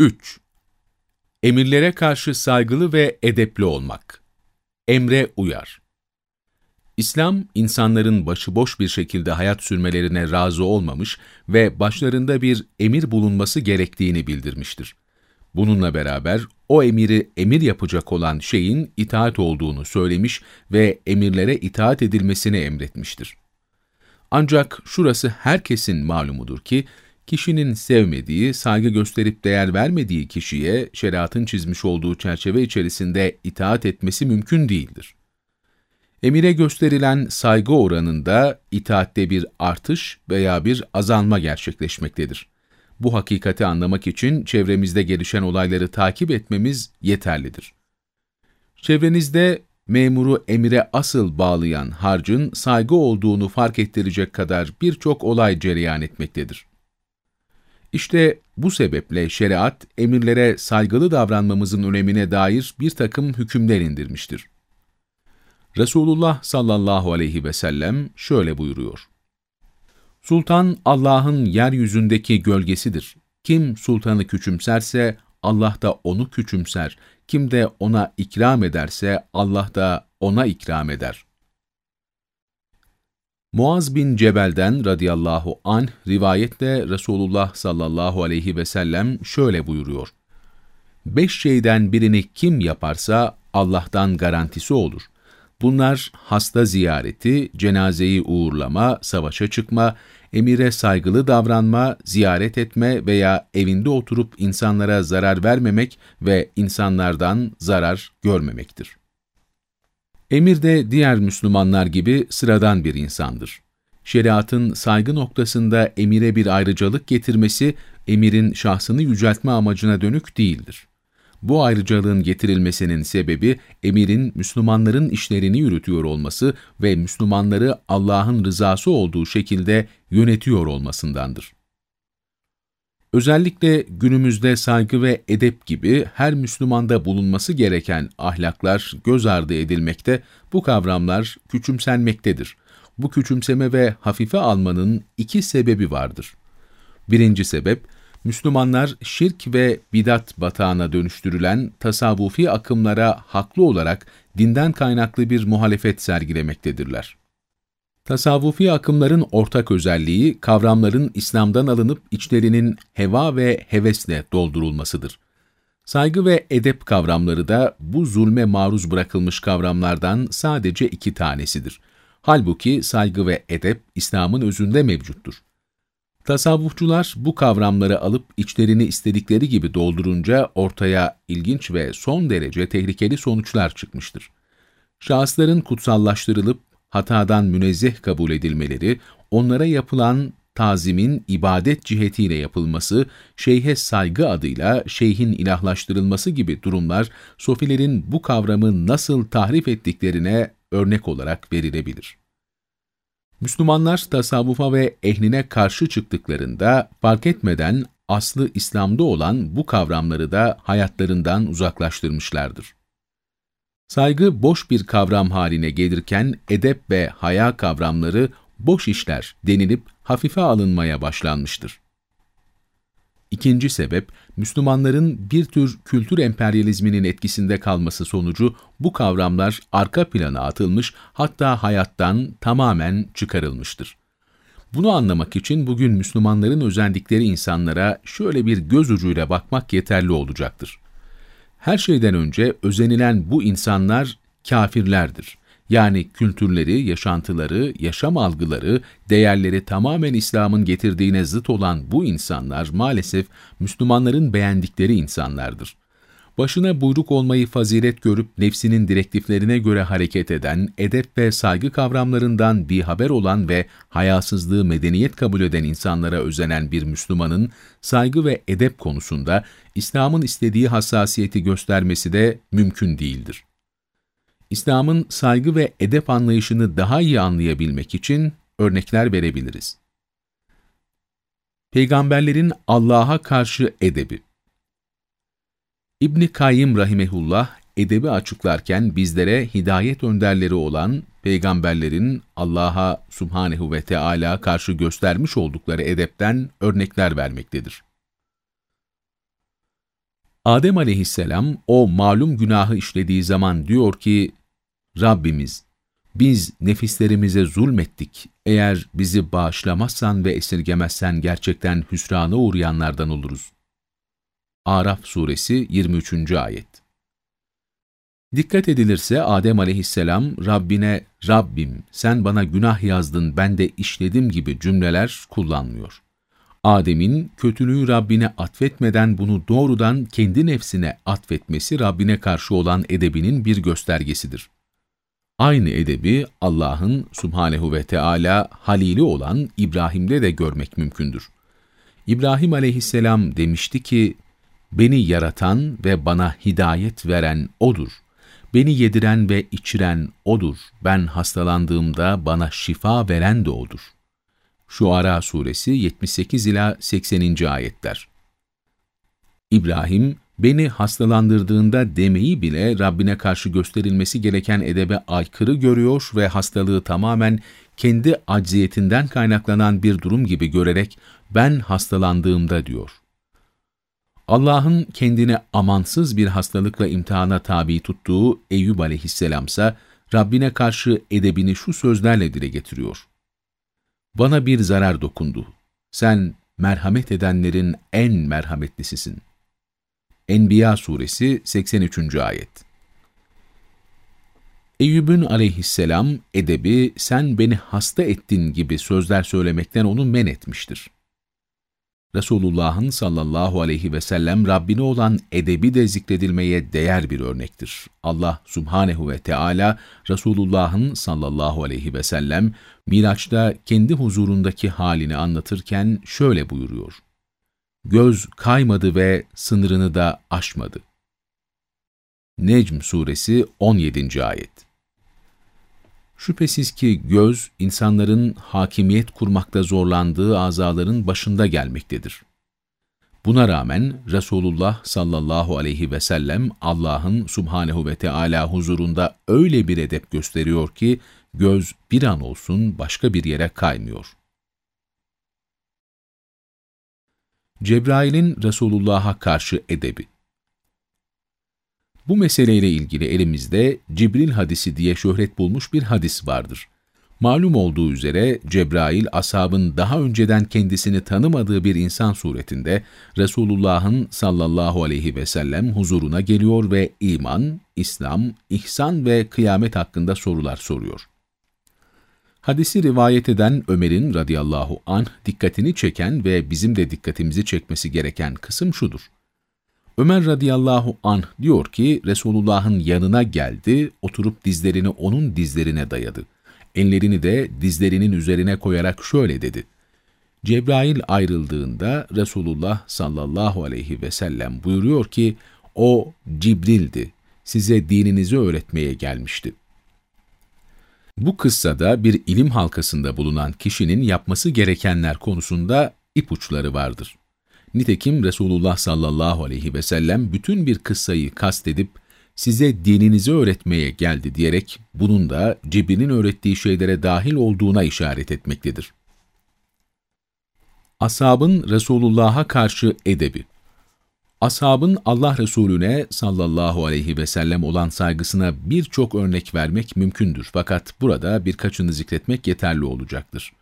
3. Emirlere karşı saygılı ve edepli olmak. Emre uyar. İslam, insanların başıboş bir şekilde hayat sürmelerine razı olmamış ve başlarında bir emir bulunması gerektiğini bildirmiştir. Bununla beraber o emiri emir yapacak olan şeyin itaat olduğunu söylemiş ve emirlere itaat edilmesini emretmiştir. Ancak şurası herkesin malumudur ki, kişinin sevmediği, saygı gösterip değer vermediği kişiye şeriatın çizmiş olduğu çerçeve içerisinde itaat etmesi mümkün değildir. Emire gösterilen saygı oranında itaatte bir artış veya bir azalma gerçekleşmektedir. Bu hakikati anlamak için çevremizde gelişen olayları takip etmemiz yeterlidir. Çevrenizde memuru emire asıl bağlayan harcın saygı olduğunu fark ettirecek kadar birçok olay cereyan etmektedir. İşte bu sebeple şeriat, emirlere saygılı davranmamızın önemine dair bir takım hükümler indirmiştir. Resulullah sallallahu aleyhi ve sellem şöyle buyuruyor. Sultan Allah'ın yeryüzündeki gölgesidir. Kim sultanı küçümserse Allah da onu küçümser. Kim de ona ikram ederse Allah da ona ikram eder. Muaz bin Cebel'den radıyallahu anh rivayetle Resulullah sallallahu aleyhi ve sellem şöyle buyuruyor. Beş şeyden birini kim yaparsa Allah'tan garantisi olur. Bunlar hasta ziyareti, cenazeyi uğurlama, savaşa çıkma, emire saygılı davranma, ziyaret etme veya evinde oturup insanlara zarar vermemek ve insanlardan zarar görmemektir. Emir de diğer Müslümanlar gibi sıradan bir insandır. Şeriatın saygı noktasında emire bir ayrıcalık getirmesi, emirin şahsını yüceltme amacına dönük değildir. Bu ayrıcalığın getirilmesinin sebebi, emirin Müslümanların işlerini yürütüyor olması ve Müslümanları Allah'ın rızası olduğu şekilde yönetiyor olmasındandır. Özellikle günümüzde saygı ve edep gibi her Müslümanda bulunması gereken ahlaklar göz ardı edilmekte, bu kavramlar küçümsenmektedir. Bu küçümseme ve hafife almanın iki sebebi vardır. Birinci sebep, Müslümanlar şirk ve bidat batağına dönüştürülen tasavvufi akımlara haklı olarak dinden kaynaklı bir muhalefet sergilemektedirler. Tasavvufi akımların ortak özelliği, kavramların İslam'dan alınıp içlerinin heva ve hevesle doldurulmasıdır. Saygı ve edep kavramları da bu zulme maruz bırakılmış kavramlardan sadece iki tanesidir. Halbuki saygı ve edep İslam'ın özünde mevcuttur. Tasavvufçular bu kavramları alıp içlerini istedikleri gibi doldurunca ortaya ilginç ve son derece tehlikeli sonuçlar çıkmıştır. Şahısların kutsallaştırılıp hatadan münezzeh kabul edilmeleri, onlara yapılan tazimin ibadet cihetiyle yapılması, şeyhe saygı adıyla şeyhin ilahlaştırılması gibi durumlar, sofilerin bu kavramı nasıl tahrif ettiklerine örnek olarak verilebilir. Müslümanlar tasavvufa ve ehline karşı çıktıklarında fark etmeden aslı İslam'da olan bu kavramları da hayatlarından uzaklaştırmışlardır. Saygı boş bir kavram haline gelirken edep ve haya kavramları boş işler denilip hafife alınmaya başlanmıştır. İkinci sebep, Müslümanların bir tür kültür emperyalizminin etkisinde kalması sonucu bu kavramlar arka plana atılmış hatta hayattan tamamen çıkarılmıştır. Bunu anlamak için bugün Müslümanların özendikleri insanlara şöyle bir göz ucuyla bakmak yeterli olacaktır. Her şeyden önce özenilen bu insanlar kafirlerdir. Yani kültürleri, yaşantıları, yaşam algıları, değerleri tamamen İslam'ın getirdiğine zıt olan bu insanlar maalesef Müslümanların beğendikleri insanlardır. Başına buyruk olmayı fazilet görüp nefsinin direktiflerine göre hareket eden, edep ve saygı kavramlarından bir haber olan ve hayasızlığı medeniyet kabul eden insanlara özenen bir Müslümanın saygı ve edep konusunda İslam'ın istediği hassasiyeti göstermesi de mümkün değildir. İslam'ın saygı ve edep anlayışını daha iyi anlayabilmek için örnekler verebiliriz. Peygamberlerin Allah'a karşı edebi İbni Kayyım Rahimehullah, edebi açıklarken bizlere hidayet önderleri olan peygamberlerin Allah'a subhanehu ve Teala karşı göstermiş oldukları edepten örnekler vermektedir. Adem aleyhisselam o malum günahı işlediği zaman diyor ki, Rabbimiz, biz nefislerimize zulmettik. Eğer bizi bağışlamazsan ve esirgemezsen gerçekten hüsrana uğrayanlardan oluruz. Araf suresi 23. ayet Dikkat edilirse Adem aleyhisselam Rabbine Rabbim sen bana günah yazdın ben de işledim gibi cümleler kullanmıyor. Adem'in kötülüğü Rabbine atfetmeden bunu doğrudan kendi nefsine atfetmesi Rabbine karşı olan edebinin bir göstergesidir. Aynı edebi Allah'ın subhanehu ve Teala halili olan İbrahim'de de görmek mümkündür. İbrahim aleyhisselam demişti ki, Beni yaratan ve bana hidayet veren O'dur. Beni yediren ve içiren O'dur. Ben hastalandığımda bana şifa veren de O'dur. Şuara suresi 78 ila 80. ayetler. İbrahim, beni hastalandırdığında demeyi bile Rabbine karşı gösterilmesi gereken edebe aykırı görüyor ve hastalığı tamamen kendi acziyetinden kaynaklanan bir durum gibi görerek ben hastalandığımda diyor. Allah'ın kendine amansız bir hastalıkla imtihana tabi tuttuğu Eyüp aleyhisselamsa Rabbine karşı edebini şu sözlerle dile getiriyor. Bana bir zarar dokundu. Sen merhamet edenlerin en merhametlisisin. Enbiya suresi 83. ayet Eyüp'ün aleyhisselam edebi sen beni hasta ettin gibi sözler söylemekten onu men etmiştir. Resulullah'ın sallallahu aleyhi ve sellem Rabbine olan edebi de zikredilmeye değer bir örnektir. Allah subhanehu ve Teala Resulullah'ın sallallahu aleyhi ve sellem Miraç'ta kendi huzurundaki halini anlatırken şöyle buyuruyor. Göz kaymadı ve sınırını da aşmadı. Necm suresi 17. ayet Şüphesiz ki göz, insanların hakimiyet kurmakta zorlandığı azaların başında gelmektedir. Buna rağmen Resulullah sallallahu aleyhi ve sellem Allah'ın subhanehu ve Teala huzurunda öyle bir edep gösteriyor ki göz bir an olsun başka bir yere kaymıyor. Cebrail'in Resulullah'a karşı edebi bu meseleyle ilgili elimizde Cibril hadisi diye şöhret bulmuş bir hadis vardır. Malum olduğu üzere Cebrail ashabın daha önceden kendisini tanımadığı bir insan suretinde Resulullah'ın sallallahu aleyhi ve sellem huzuruna geliyor ve iman, İslam, ihsan ve kıyamet hakkında sorular soruyor. Hadisi rivayet eden Ömer'in radıyallahu anh dikkatini çeken ve bizim de dikkatimizi çekmesi gereken kısım şudur. Ömer radıyallahu anh diyor ki Resulullah'ın yanına geldi, oturup dizlerini onun dizlerine dayadı. Ellerini de dizlerinin üzerine koyarak şöyle dedi. Cebrail ayrıldığında Resulullah sallallahu aleyhi ve sellem buyuruyor ki, o Cibril'di, size dininizi öğretmeye gelmişti. Bu kıssada bir ilim halkasında bulunan kişinin yapması gerekenler konusunda ipuçları vardır. Nitekim Resulullah sallallahu aleyhi ve sellem bütün bir kıssayı kastedip size dininizi öğretmeye geldi diyerek bunun da Cibril'in öğrettiği şeylere dahil olduğuna işaret etmektedir. Ashabın Resulullah'a karşı edebi Ashabın Allah Resulüne sallallahu aleyhi ve sellem olan saygısına birçok örnek vermek mümkündür fakat burada birkaçını zikretmek yeterli olacaktır.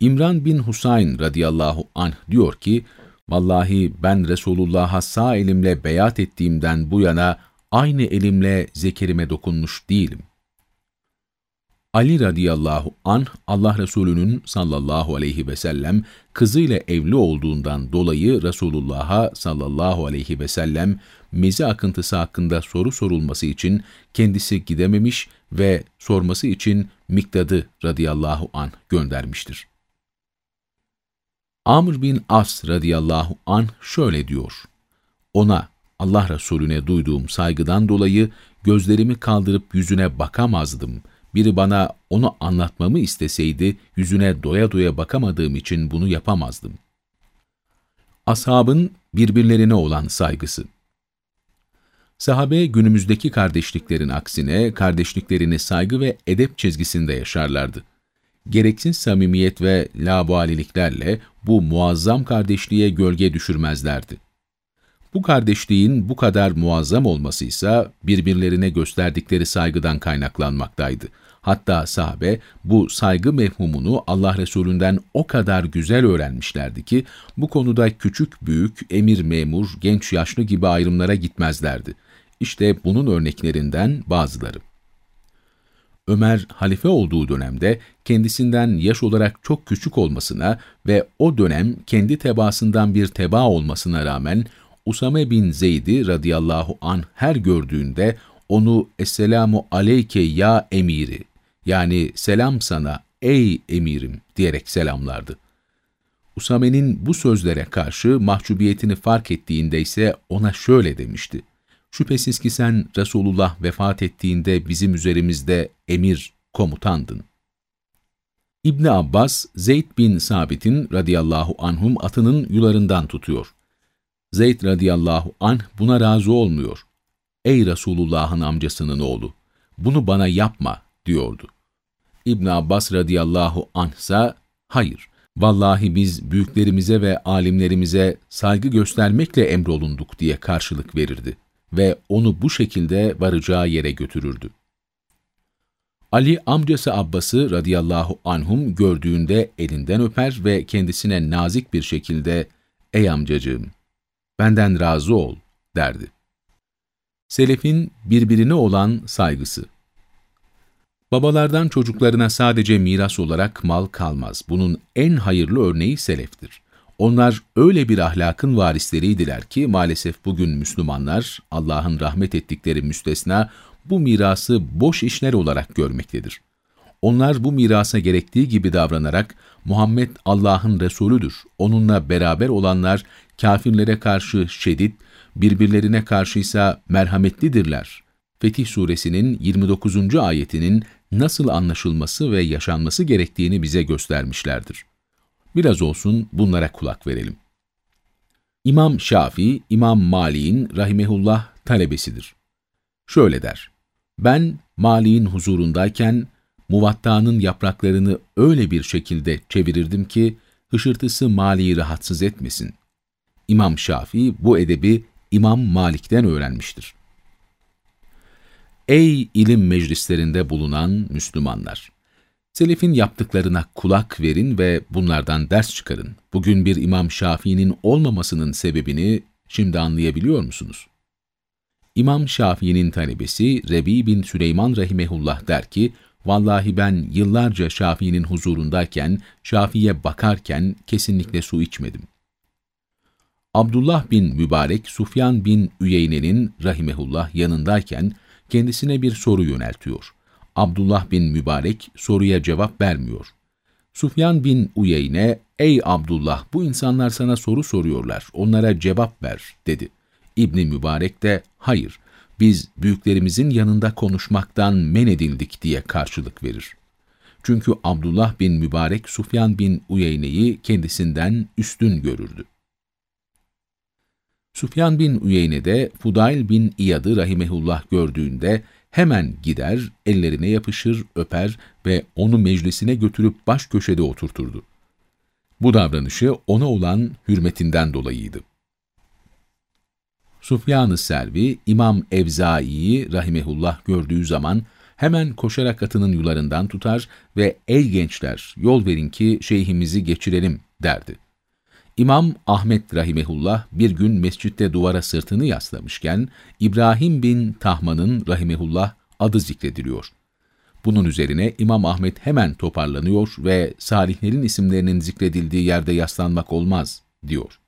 İmran bin Husayn radıyallahu anh diyor ki, Vallahi ben Resulullah'a sağ elimle beyat ettiğimden bu yana aynı elimle zekerime dokunmuş değilim. Ali radıyallahu anh Allah Resulü'nün sallallahu aleyhi ve sellem kızıyla evli olduğundan dolayı Resulullah'a sallallahu aleyhi ve sellem mezi akıntısı hakkında soru sorulması için kendisi gidememiş ve sorması için Mikdad'ı radıyallahu anh göndermiştir. Amr bin As radıyallahu an şöyle diyor. Ona, Allah Resulüne duyduğum saygıdan dolayı gözlerimi kaldırıp yüzüne bakamazdım. Biri bana onu anlatmamı isteseydi, yüzüne doya doya bakamadığım için bunu yapamazdım. Ashabın birbirlerine olan saygısı Sahabe günümüzdeki kardeşliklerin aksine kardeşliklerini saygı ve edep çizgisinde yaşarlardı gereksiz samimiyet ve laubaliliklerle bu muazzam kardeşliğe gölge düşürmezlerdi. Bu kardeşliğin bu kadar muazzam olması ise birbirlerine gösterdikleri saygıdan kaynaklanmaktaydı. Hatta sahabe bu saygı mefhumunu Allah Resulünden o kadar güzel öğrenmişlerdi ki bu konuda küçük büyük, emir memur, genç yaşlı gibi ayrımlara gitmezlerdi. İşte bunun örneklerinden bazıları. Ömer halife olduğu dönemde kendisinden yaş olarak çok küçük olmasına ve o dönem kendi tebaasından bir teba olmasına rağmen Usame bin Zeyd'i radıyallahu an her gördüğünde onu Esselamu aleyke ya emiri yani selam sana ey emirim diyerek selamlardı. Usame'nin bu sözlere karşı mahcubiyetini fark ettiğinde ise ona şöyle demişti. Şüphesiz ki sen Resulullah vefat ettiğinde bizim üzerimizde emir, komutandın. İbn Abbas, Zeyd bin Sabit'in radıyallahu anhum atının yularından tutuyor. Zeyd radıyallahu anh buna razı olmuyor. Ey Resulullah'ın amcasının oğlu, bunu bana yapma diyordu. İbn Abbas radıyallahu anh ise hayır, vallahi biz büyüklerimize ve alimlerimize saygı göstermekle emrolunduk diye karşılık verirdi ve onu bu şekilde varacağı yere götürürdü. Ali amcası Abbas'ı radıyallahu anhum gördüğünde elinden öper ve kendisine nazik bir şekilde ''Ey amcacığım, benden razı ol.'' derdi. Selefin birbirine olan saygısı Babalardan çocuklarına sadece miras olarak mal kalmaz. Bunun en hayırlı örneği seleftir. Onlar öyle bir ahlakın varisleriydiler ki maalesef bugün Müslümanlar Allah'ın rahmet ettikleri müstesna bu mirası boş işler olarak görmektedir. Onlar bu mirasa gerektiği gibi davranarak Muhammed Allah'ın Resulüdür. Onunla beraber olanlar kafirlere karşı şedid, birbirlerine karşıysa merhametlidirler. Fetih suresinin 29. ayetinin nasıl anlaşılması ve yaşanması gerektiğini bize göstermişlerdir. Biraz olsun bunlara kulak verelim. İmam Şafii, İmam Malik'in rahimehullah talebesidir. Şöyle der, ben Malik'in huzurundayken muvattanın yapraklarını öyle bir şekilde çevirirdim ki hışırtısı Malik'i rahatsız etmesin. İmam Şafii bu edebi İmam Malik'ten öğrenmiştir. Ey ilim meclislerinde bulunan Müslümanlar! Selefin yaptıklarına kulak verin ve bunlardan ders çıkarın. Bugün bir İmam Şafii'nin olmamasının sebebini şimdi anlayabiliyor musunuz? İmam Şafii'nin talebesi Rebi bin Süleyman Rahimehullah der ki, Vallahi ben yıllarca Şafii'nin huzurundayken, Şafii'ye bakarken kesinlikle su içmedim. Abdullah bin Mübarek, Sufyan bin Üyeyne'nin Rahimehullah yanındayken, kendisine bir soru yöneltiyor. Abdullah bin Mübarek soruya cevap vermiyor. Sufyan bin Uyeyne, ''Ey Abdullah, bu insanlar sana soru soruyorlar, onlara cevap ver.'' dedi. İbni Mübarek de, ''Hayır, biz büyüklerimizin yanında konuşmaktan men edildik.'' diye karşılık verir. Çünkü Abdullah bin Mübarek, Sufyan bin Uyeyne'yi kendisinden üstün görürdü. Sufyan bin Uyeyne de Fudail bin İyad'ı rahimehullah gördüğünde hemen gider, ellerine yapışır, öper ve onu meclisine götürüp baş köşede oturturdu. Bu davranışı ona olan hürmetinden dolayıydı. Sufyan-ı Selvi, İmam Evzai'yi rahimehullah gördüğü zaman hemen koşarak atının yularından tutar ve ''Ey gençler, yol verin ki şeyhimizi geçirelim.'' derdi. İmam Ahmet Rahimehullah bir gün mescitte duvara sırtını yaslamışken İbrahim bin Tahman'ın Rahimehullah adı zikrediliyor. Bunun üzerine İmam Ahmet hemen toparlanıyor ve salihlerin isimlerinin zikredildiği yerde yaslanmak olmaz diyor.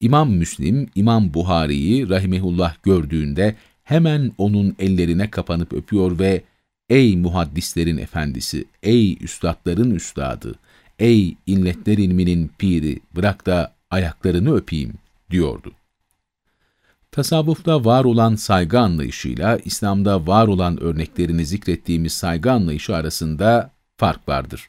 İmam Müslim, İmam Buhari'yi Rahimehullah gördüğünde hemen onun ellerine kapanıp öpüyor ve ''Ey muhaddislerin efendisi, ey üstadların üstadı, ''Ey inletler ilminin piri, bırak da ayaklarını öpeyim.'' diyordu. Tasavvufta var olan saygı anlayışıyla İslam'da var olan örneklerini zikrettiğimiz saygı anlayışı arasında fark vardır.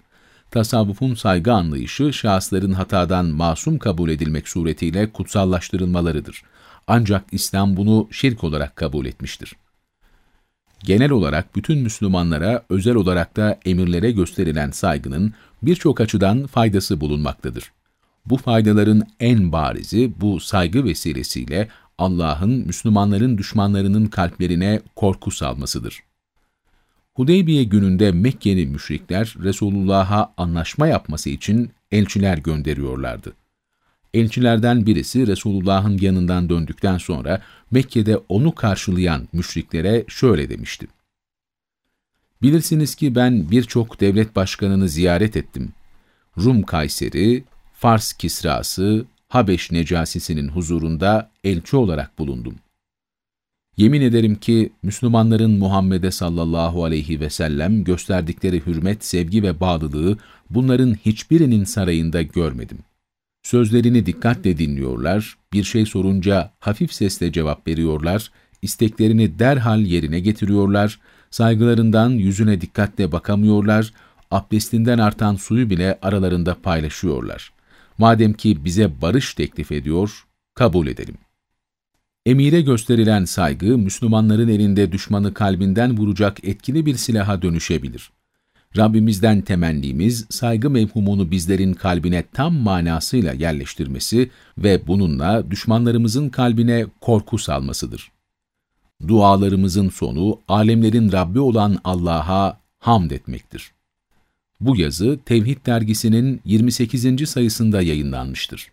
Tasavvufun saygı anlayışı, şahısların hatadan masum kabul edilmek suretiyle kutsallaştırılmalarıdır. Ancak İslam bunu şirk olarak kabul etmiştir. Genel olarak bütün Müslümanlara, özel olarak da emirlere gösterilen saygının birçok açıdan faydası bulunmaktadır. Bu faydaların en barizi bu saygı vesilesiyle Allah'ın Müslümanların düşmanlarının kalplerine korku salmasıdır. Hudeybiye gününde Mekkeli müşrikler Resulullah'a anlaşma yapması için elçiler gönderiyorlardı. Elçilerden birisi Resulullah'ın yanından döndükten sonra Mekke'de onu karşılayan müşriklere şöyle demişti. Bilirsiniz ki ben birçok devlet başkanını ziyaret ettim. Rum Kayseri, Fars Kisrası, Habeş Necasisi'nin huzurunda elçi olarak bulundum. Yemin ederim ki Müslümanların Muhammed'e sallallahu aleyhi ve sellem gösterdikleri hürmet, sevgi ve bağlılığı bunların hiçbirinin sarayında görmedim. Sözlerini dikkatle dinliyorlar, bir şey sorunca hafif sesle cevap veriyorlar, isteklerini derhal yerine getiriyorlar, saygılarından yüzüne dikkatle bakamıyorlar, abdestinden artan suyu bile aralarında paylaşıyorlar. Madem ki bize barış teklif ediyor, kabul edelim. Emire gösterilen saygı, Müslümanların elinde düşmanı kalbinden vuracak etkili bir silaha dönüşebilir. Rabbimizden temennimiz, saygı mevhumunu bizlerin kalbine tam manasıyla yerleştirmesi ve bununla düşmanlarımızın kalbine korku salmasıdır. Dualarımızın sonu, alemlerin Rabbi olan Allah'a hamd etmektir. Bu yazı Tevhid dergisinin 28. sayısında yayınlanmıştır.